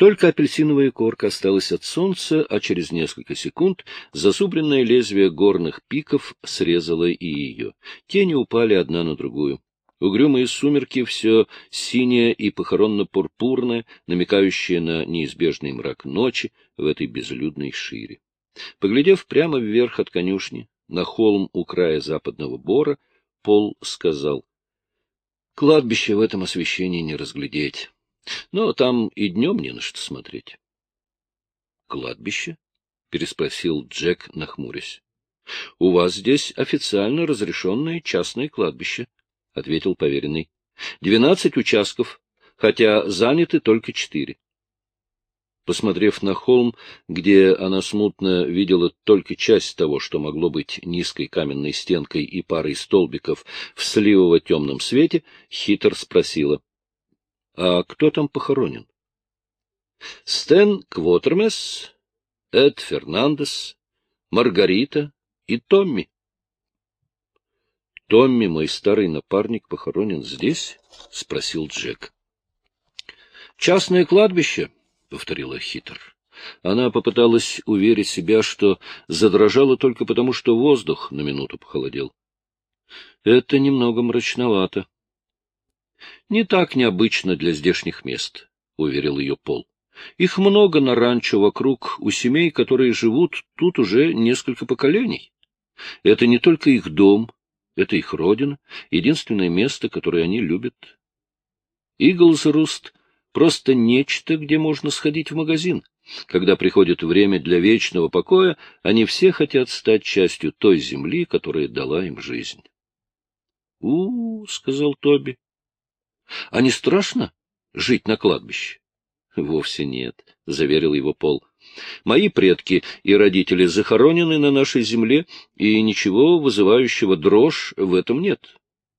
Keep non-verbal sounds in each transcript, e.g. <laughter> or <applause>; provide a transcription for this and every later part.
Только апельсиновая корка осталась от солнца, а через несколько секунд зазубренное лезвие горных пиков срезало и ее. Тени упали одна на другую. Угрюмые сумерки, все синее и похоронно-пурпурное, намекающее на неизбежный мрак ночи в этой безлюдной шире. Поглядев прямо вверх от конюшни, на холм у края западного бора, Пол сказал, — Кладбище в этом освещении не разглядеть. Но там и днем не на что смотреть. — Кладбище? — переспросил Джек, нахмурясь. — У вас здесь официально разрешенное частное кладбище, — ответил поверенный. — Двенадцать участков, хотя заняты только четыре. Посмотрев на холм, где она смутно видела только часть того, что могло быть низкой каменной стенкой и парой столбиков в сливово-темном свете, хитр спросила. — А кто там похоронен? — Стэн Квотермес, Эд Фернандес, Маргарита и Томми. Томми, мой старый напарник, похоронен здесь? — спросил Джек. — Частное кладбище, — повторила Хитр. Она попыталась уверить себя, что задрожала только потому, что воздух на минуту похолодел. Это немного мрачновато. — Не так необычно для здешних мест, — уверил ее Пол. Их много на ранчо вокруг у семей, которые живут тут уже несколько поколений. Это не только их дом, это их родина, единственное место, которое они любят. Иглзруст — просто нечто, где можно сходить в магазин. Когда приходит время для вечного покоя, они все хотят стать частью той земли, которая дала им жизнь. — У, -у — сказал Тоби. — А не страшно жить на кладбище? — Вовсе нет, — заверил его Пол. Мои предки и родители захоронены на нашей земле, и ничего вызывающего дрожь в этом нет.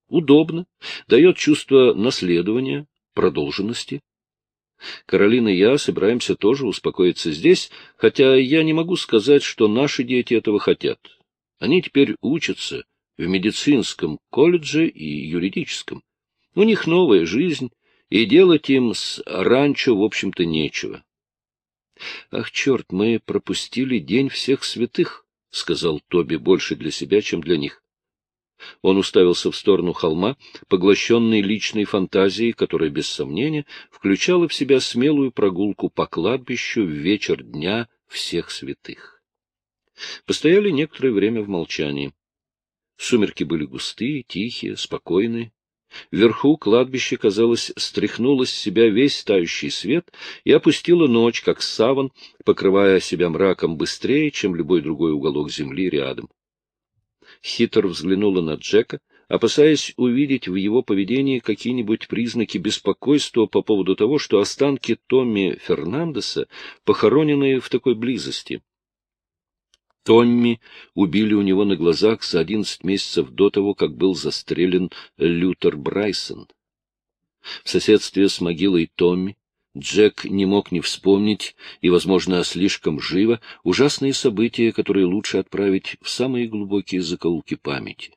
Удобно, дает чувство наследования, продолженности. Каролина и я собираемся тоже успокоиться здесь, хотя я не могу сказать, что наши дети этого хотят. Они теперь учатся в медицинском колледже и юридическом. У них новая жизнь, и делать им с ранчо, в общем-то, нечего. — Ах, черт, мы пропустили День всех святых, — сказал Тоби больше для себя, чем для них. Он уставился в сторону холма, поглощенный личной фантазией, которая, без сомнения, включала в себя смелую прогулку по кладбищу в вечер дня всех святых. Постояли некоторое время в молчании. Сумерки были густые, тихие, спокойные. Вверху кладбище, казалось, стряхнуло с себя весь тающий свет и опустило ночь, как саван, покрывая себя мраком быстрее, чем любой другой уголок земли рядом. Хитр взглянула на Джека, опасаясь увидеть в его поведении какие-нибудь признаки беспокойства по поводу того, что останки Томми Фернандеса похоронены в такой близости. Томми убили у него на глазах за одиннадцать месяцев до того, как был застрелен Лютер Брайсон. В соседстве с могилой Томми Джек не мог не вспомнить, и, возможно, слишком живо, ужасные события, которые лучше отправить в самые глубокие закоулки памяти.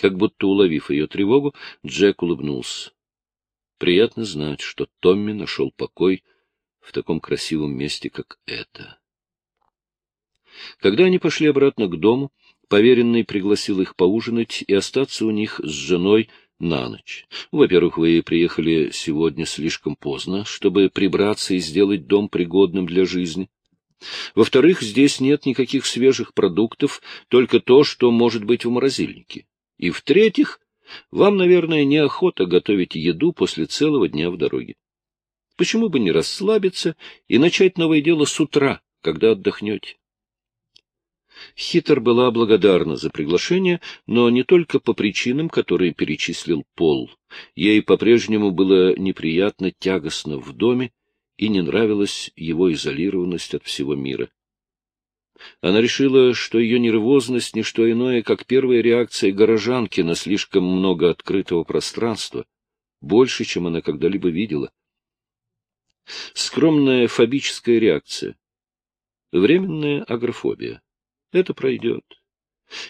Как будто уловив ее тревогу, Джек улыбнулся. Приятно знать, что Томми нашел покой в таком красивом месте, как это. Когда они пошли обратно к дому, поверенный пригласил их поужинать и остаться у них с женой на ночь. Во-первых, вы приехали сегодня слишком поздно, чтобы прибраться и сделать дом пригодным для жизни. Во-вторых, здесь нет никаких свежих продуктов, только то, что может быть в морозильнике. И в-третьих, вам, наверное, неохота готовить еду после целого дня в дороге. Почему бы не расслабиться и начать новое дело с утра, когда отдохнете? Хитр была благодарна за приглашение, но не только по причинам, которые перечислил Пол. Ей по-прежнему было неприятно тягостно в доме, и не нравилась его изолированность от всего мира. Она решила, что ее нервозность — не что иное, как первая реакция горожанки на слишком много открытого пространства, больше, чем она когда-либо видела. Скромная фобическая реакция. Временная агрофобия. Это пройдет.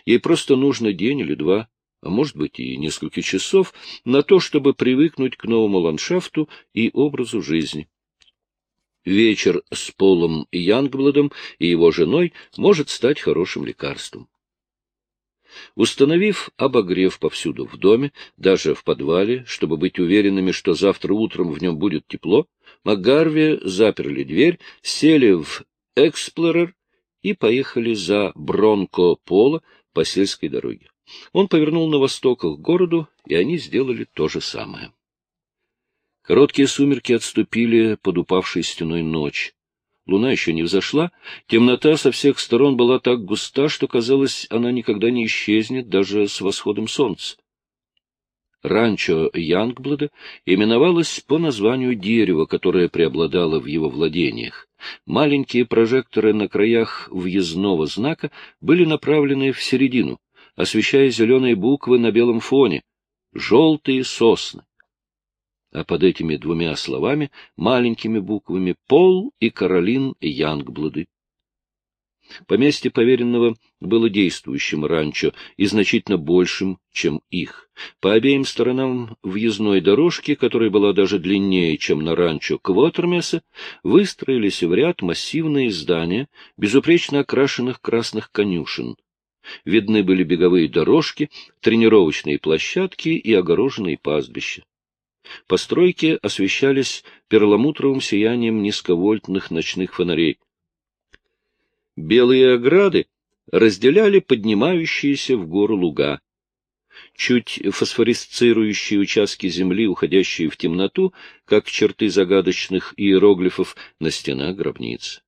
Ей просто нужно день или два, а может быть и несколько часов, на то, чтобы привыкнуть к новому ландшафту и образу жизни. вечер с Полом Янгбладом и его женой может стать хорошим лекарством. Установив обогрев повсюду в доме, даже в подвале, чтобы быть уверенными, что завтра утром в нем будет тепло, МакГарви заперли дверь, сели в «Эксплорер» и поехали за Бронко Пола по сельской дороге. Он повернул на восток к городу, и они сделали то же самое. Короткие сумерки отступили под упавшей стеной ночь. Луна еще не взошла, темнота со всех сторон была так густа, что, казалось, она никогда не исчезнет даже с восходом солнца. Ранчо Янгблада именовалось по названию дерева, которое преобладало в его владениях. Маленькие прожекторы на краях въездного знака были направлены в середину, освещая зеленые буквы на белом фоне — «желтые сосны» а под этими двумя словами маленькими буквами «Пол» и «Каролин Янгблады». Поместье поверенного было действующим ранчо и значительно большим, чем их. По обеим сторонам въездной дорожки, которая была даже длиннее, чем на ранчо Квотермеса, выстроились в ряд массивные здания, безупречно окрашенных красных конюшен. Видны были беговые дорожки, тренировочные площадки и огороженные пастбища. Постройки освещались перламутровым сиянием низковольтных ночных фонарей. Белые ограды разделяли поднимающиеся в гору луга. Чуть фосфорисцирующие участки земли, уходящие в темноту, как черты загадочных иероглифов на стенах гробниц.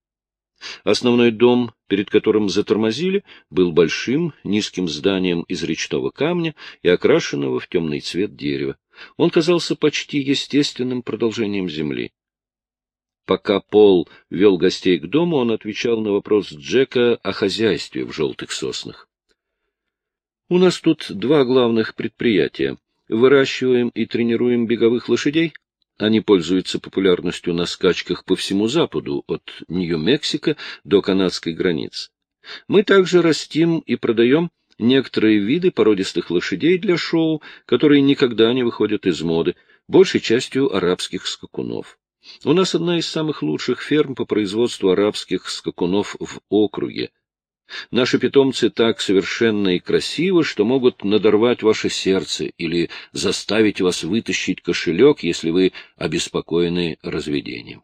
Основной дом, перед которым затормозили, был большим низким зданием из речного камня и окрашенного в темный цвет дерева. Он казался почти естественным продолжением земли. Пока Пол вел гостей к дому, он отвечал на вопрос Джека о хозяйстве в желтых соснах. — У нас тут два главных предприятия. Выращиваем и тренируем беговых лошадей. Они пользуются популярностью на скачках по всему Западу, от Нью-Мексико до канадской границы. Мы также растим и продаем некоторые виды породистых лошадей для шоу, которые никогда не выходят из моды, большей частью арабских скакунов. У нас одна из самых лучших ферм по производству арабских скакунов в округе. Наши питомцы так совершенно и красивы, что могут надорвать ваше сердце или заставить вас вытащить кошелек, если вы обеспокоены разведением.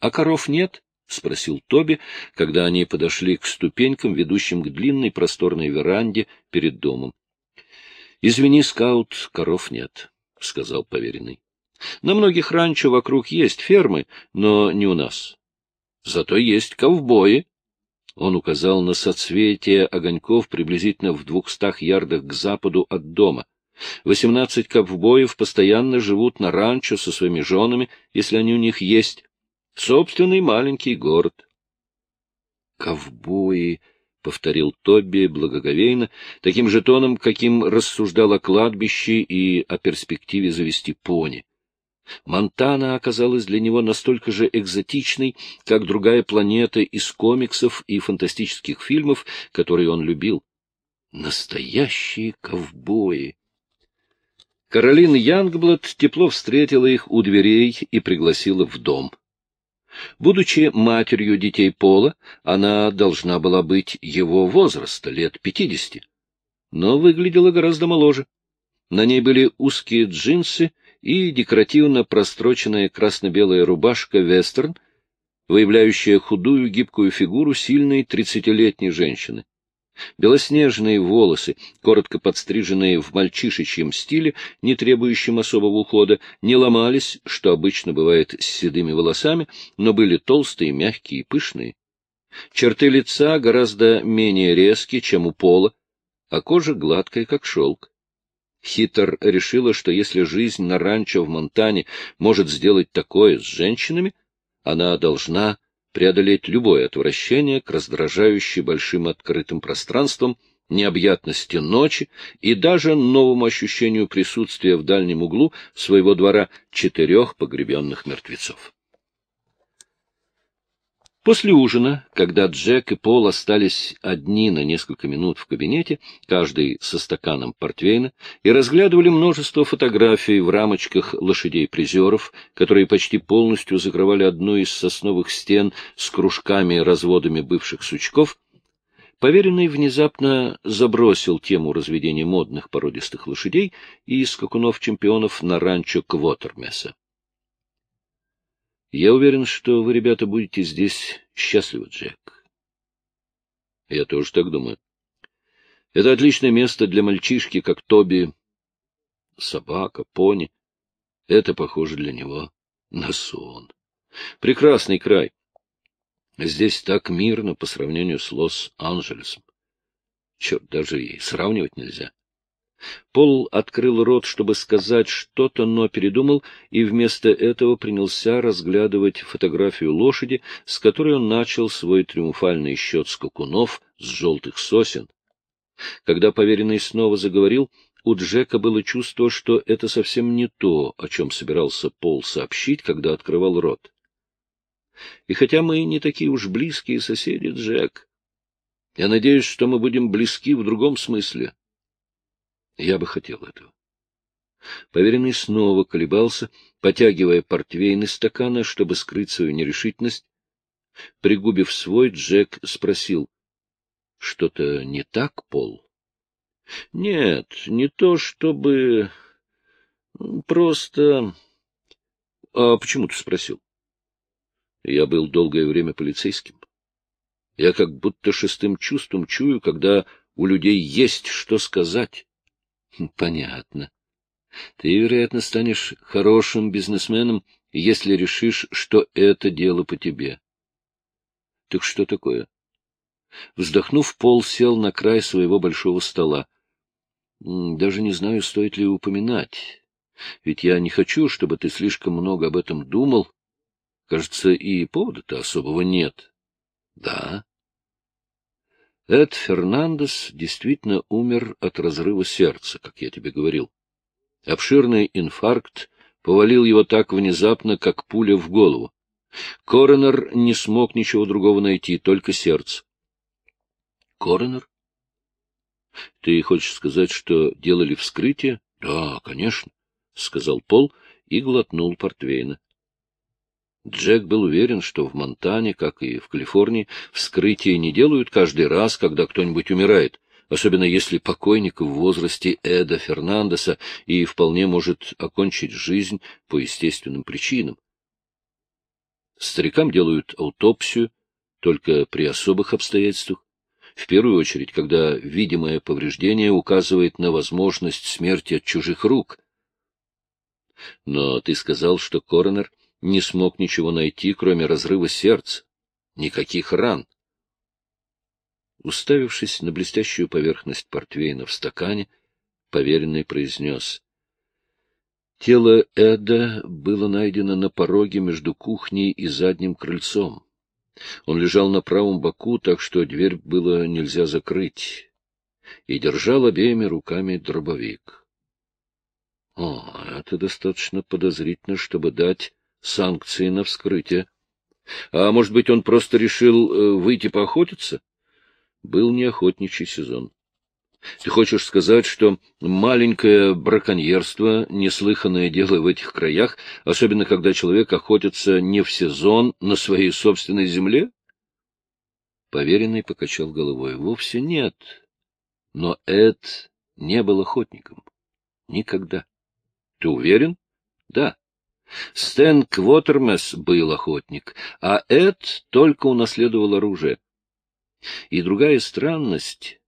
А коров нет? — спросил Тоби, когда они подошли к ступенькам, ведущим к длинной просторной веранде перед домом. — Извини, скаут, коров нет, — сказал поверенный. — На многих ранчо вокруг есть фермы, но не у нас. Зато есть ковбои. Он указал на соцветие огоньков приблизительно в двухстах ярдах к западу от дома. Восемнадцать ковбоев постоянно живут на ранчо со своими женами, если они у них есть собственный маленький город. «Ковбои!» — повторил Тобби благоговейно, таким же тоном, каким рассуждал о кладбище и о перспективе завести пони. Монтана оказалась для него настолько же экзотичной, как другая планета из комиксов и фантастических фильмов, которые он любил. Настоящие ковбои! Каролина Янгблад тепло встретила их у дверей и пригласила в дом. Будучи матерью детей Пола, она должна была быть его возраста, лет пятидесяти, но выглядела гораздо моложе. На ней были узкие джинсы и декоративно простроченная красно-белая рубашка вестерн, выявляющая худую гибкую фигуру сильной тридцатилетней женщины. Белоснежные волосы, коротко подстриженные в мальчишечьем стиле, не требующем особого ухода, не ломались, что обычно бывает с седыми волосами, но были толстые, мягкие и пышные. Черты лица гораздо менее резкие, чем у пола, а кожа гладкая, как шелк. Хитер решила, что если жизнь на ранчо в Монтане может сделать такое с женщинами, она должна преодолеть любое отвращение к раздражающей большим открытым пространствам, необъятности ночи и даже новому ощущению присутствия в дальнем углу своего двора четырех погребенных мертвецов. После ужина, когда Джек и Пол остались одни на несколько минут в кабинете, каждый со стаканом портвейна, и разглядывали множество фотографий в рамочках лошадей-призеров, которые почти полностью закрывали одну из сосновых стен с кружками и разводами бывших сучков, поверенный внезапно забросил тему разведения модных породистых лошадей и скакунов-чемпионов на ранчо Квотермеса. Я уверен, что вы, ребята, будете здесь счастливы, Джек. Я тоже так думаю. Это отличное место для мальчишки, как Тоби. Собака, пони. Это похоже для него на сон. Прекрасный край. Здесь так мирно по сравнению с Лос-Анджелесом. Черт, даже и сравнивать нельзя. Пол открыл рот, чтобы сказать что-то, но передумал и вместо этого принялся разглядывать фотографию лошади, с которой он начал свой триумфальный счет скакунов с желтых сосен. Когда поверенный снова заговорил, у Джека было чувство, что это совсем не то, о чем собирался Пол сообщить, когда открывал рот. И хотя мы не такие уж близкие соседи, Джек, я надеюсь, что мы будем близки в другом смысле. Я бы хотел этого. Поверенный снова колебался, потягивая портвейн из стакана, чтобы скрыть свою нерешительность. Пригубив свой, Джек спросил, — Что-то не так, Пол? — Нет, не то чтобы... Просто... — А почему ты спросил? — Я был долгое время полицейским. Я как будто шестым чувством чую, когда у людей есть что сказать. — Понятно. Ты, вероятно, станешь хорошим бизнесменом, если решишь, что это дело по тебе. — Так что такое? Вздохнув, Пол сел на край своего большого стола. Даже не знаю, стоит ли упоминать. Ведь я не хочу, чтобы ты слишком много об этом думал. Кажется, и повода-то особого нет. Да. Эд Фернандес действительно умер от разрыва сердца, как я тебе говорил. Обширный инфаркт повалил его так внезапно, как пуля в голову. Коронер не смог ничего другого найти, только сердце. Коронер? Ты хочешь сказать, что делали вскрытие? Да, конечно, — сказал Пол и глотнул портвейна. Джек был уверен, что в Монтане, как и в Калифорнии, вскрытие не делают каждый раз, когда кто-нибудь умирает, особенно если покойник в возрасте Эда Фернандеса и вполне может окончить жизнь по естественным причинам. Старикам делают аутопсию только при особых обстоятельствах, в первую очередь, когда видимое повреждение указывает на возможность смерти от чужих рук. Но ты сказал, что коронер — не смог ничего найти, кроме разрыва сердца. Никаких ран. Уставившись на блестящую поверхность портвейна в стакане, поверенный произнес. Тело Эда было найдено на пороге между кухней и задним крыльцом. Он лежал на правом боку, так что дверь было нельзя закрыть, и держал обеими руками дробовик. О, это достаточно подозрительно, чтобы дать санкции на вскрытие. А может быть, он просто решил э, выйти поохотиться? Был неохотничий сезон. Ты хочешь сказать, что маленькое браконьерство — неслыханное дело в этих краях, особенно когда человек охотится не в сезон на своей собственной земле? Поверенный покачал головой. Вовсе нет. Но Эд не был охотником. Никогда. Ты уверен? Да. Стэн Квотермес был охотник, а Эд только унаследовал оружие. И другая странность.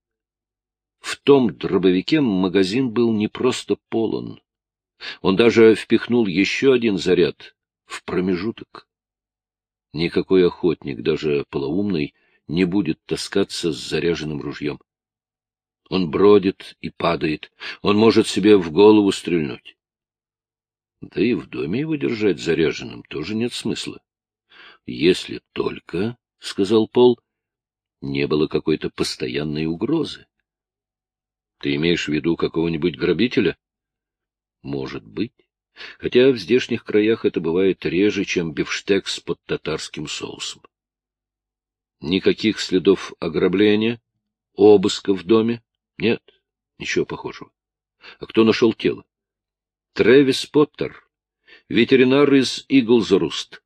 В том дробовике магазин был не просто полон. Он даже впихнул еще один заряд в промежуток. Никакой охотник, даже полоумный, не будет таскаться с заряженным ружьем. Он бродит и падает, он может себе в голову стрельнуть. Да и в доме его держать заряженным тоже нет смысла. Если только, — сказал Пол, — не было какой-то постоянной угрозы. Ты имеешь в виду какого-нибудь грабителя? Может быть. Хотя в здешних краях это бывает реже, чем бифштекс под татарским соусом. Никаких следов ограбления, обыска в доме? Нет, ничего похожего. А кто нашел тело? Трэвис Поттер, ветеринар из Иглзруст,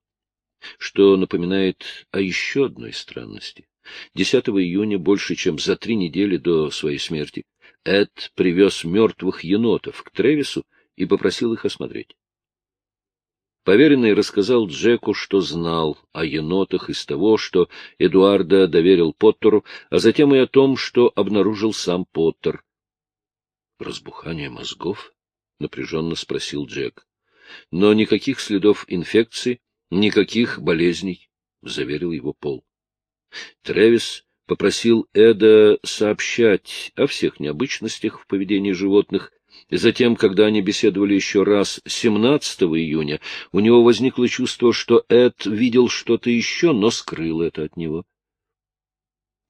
что напоминает о еще одной странности. 10 июня, больше чем за три недели до своей смерти, Эд привез мертвых енотов к Тревису и попросил их осмотреть. Поверенный рассказал Джеку, что знал о енотах из того, что Эдуарда доверил Поттеру, а затем и о том, что обнаружил сам Поттер. «Разбухание мозгов?» — напряженно спросил Джек. «Но никаких следов инфекции, никаких болезней», — заверил его Пол. Тревис попросил Эда сообщать о всех необычностях в поведении животных. И затем, когда они беседовали еще раз 17 июня, у него возникло чувство, что Эд видел что-то еще, но скрыл это от него.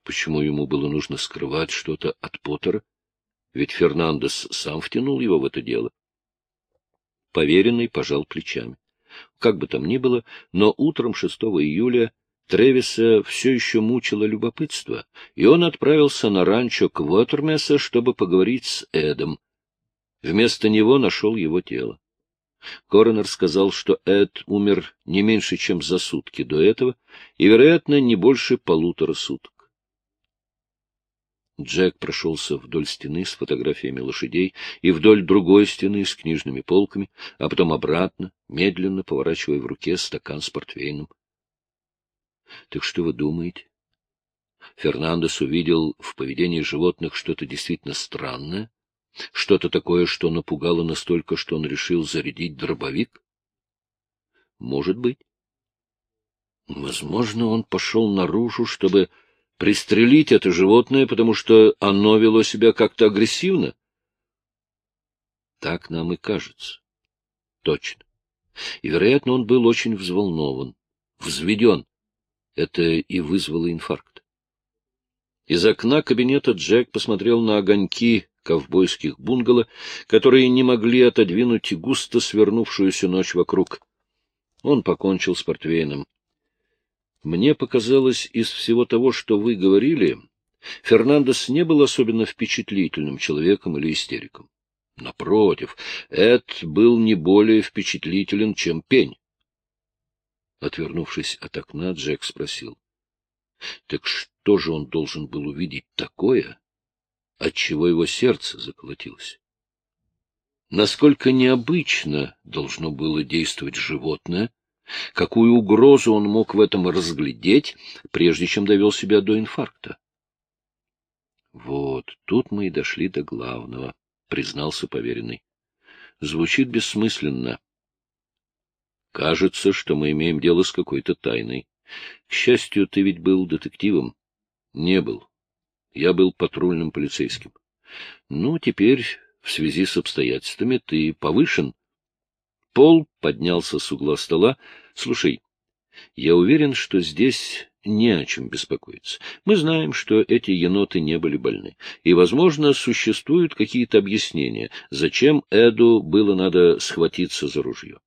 Почему ему было нужно скрывать что-то от Поттера? Ведь Фернандес сам втянул его в это дело. Поверенный пожал плечами. Как бы там ни было, но утром 6 июля Тревиса все еще мучило любопытство, и он отправился на ранчо к Уотермеса, чтобы поговорить с Эдом. Вместо него нашел его тело. Коронер сказал, что Эд умер не меньше, чем за сутки до этого, и, вероятно, не больше полутора суток. Джек прошелся вдоль стены с фотографиями лошадей и вдоль другой стены с книжными полками, а потом обратно, медленно поворачивая в руке стакан с портвейном. Так что вы думаете? Фернандес увидел в поведении животных что-то действительно странное, что-то такое, что напугало настолько, что он решил зарядить дробовик? Может быть. Возможно, он пошел наружу, чтобы пристрелить это животное, потому что оно вело себя как-то агрессивно. Так нам и кажется. Точно. И, вероятно, он был очень взволнован, взведен. Это и вызвало инфаркт. Из окна кабинета Джек посмотрел на огоньки ковбойских бунгало, которые не могли отодвинуть густо свернувшуюся ночь вокруг. Он покончил с портвейном. Мне показалось, из всего того, что вы говорили, Фернандес не был особенно впечатлительным человеком или истериком. Напротив, Эд был не более впечатлителен, чем пень. Отвернувшись от окна, Джек спросил. — Так что же он должен был увидеть такое, отчего его сердце заколотилось? Насколько необычно должно было действовать животное, какую угрозу он мог в этом разглядеть, прежде чем довел себя до инфаркта? — Вот, тут мы и дошли до главного, — признался поверенный. Звучит бессмысленно. Кажется, что мы имеем дело с какой-то тайной. К счастью, ты ведь был детективом. Не был. Я был патрульным полицейским. Ну, теперь, в связи с обстоятельствами, ты повышен. Пол поднялся с угла стола. Слушай, я уверен, что здесь не о чем беспокоиться. Мы знаем, что эти еноты не были больны. И, возможно, существуют какие-то объяснения, зачем Эду было надо схватиться за ружье.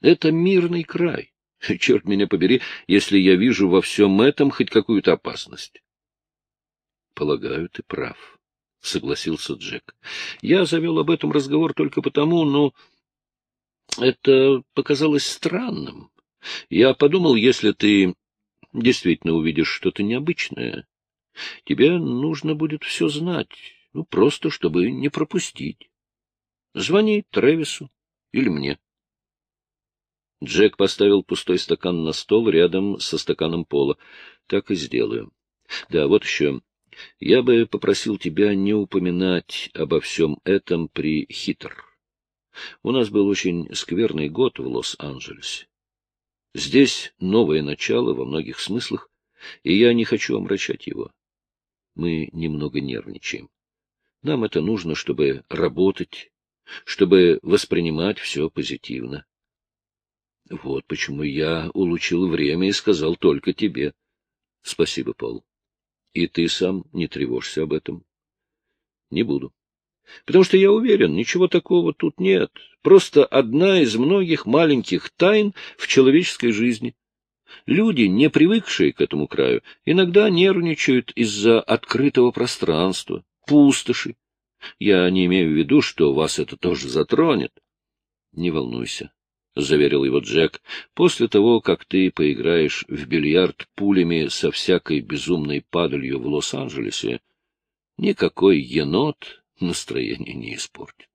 Это мирный край. <laughs> Черт меня побери, если я вижу во всем этом хоть какую-то опасность. — Полагаю, ты прав, — согласился Джек. — Я завел об этом разговор только потому, но это показалось странным. Я подумал, если ты действительно увидишь что-то необычное, тебе нужно будет все знать, ну, просто чтобы не пропустить. Звони Тревису или мне. Джек поставил пустой стакан на стол рядом со стаканом пола. Так и сделаю. Да, вот еще. Я бы попросил тебя не упоминать обо всем этом при Хитр. У нас был очень скверный год в Лос-Анджелесе. Здесь новое начало во многих смыслах, и я не хочу омрачать его. Мы немного нервничаем. Нам это нужно, чтобы работать, чтобы воспринимать все позитивно. Вот почему я улучил время и сказал только тебе. Спасибо, Пол. И ты сам не тревожься об этом. Не буду. Потому что я уверен, ничего такого тут нет. Просто одна из многих маленьких тайн в человеческой жизни. Люди, не привыкшие к этому краю, иногда нервничают из-за открытого пространства, пустоши. Я не имею в виду, что вас это тоже затронет. Не волнуйся, — заверил его Джек, — после того, как ты поиграешь в бильярд пулями со всякой безумной падалью в Лос-Анджелесе, никакой енот настроение не испортит.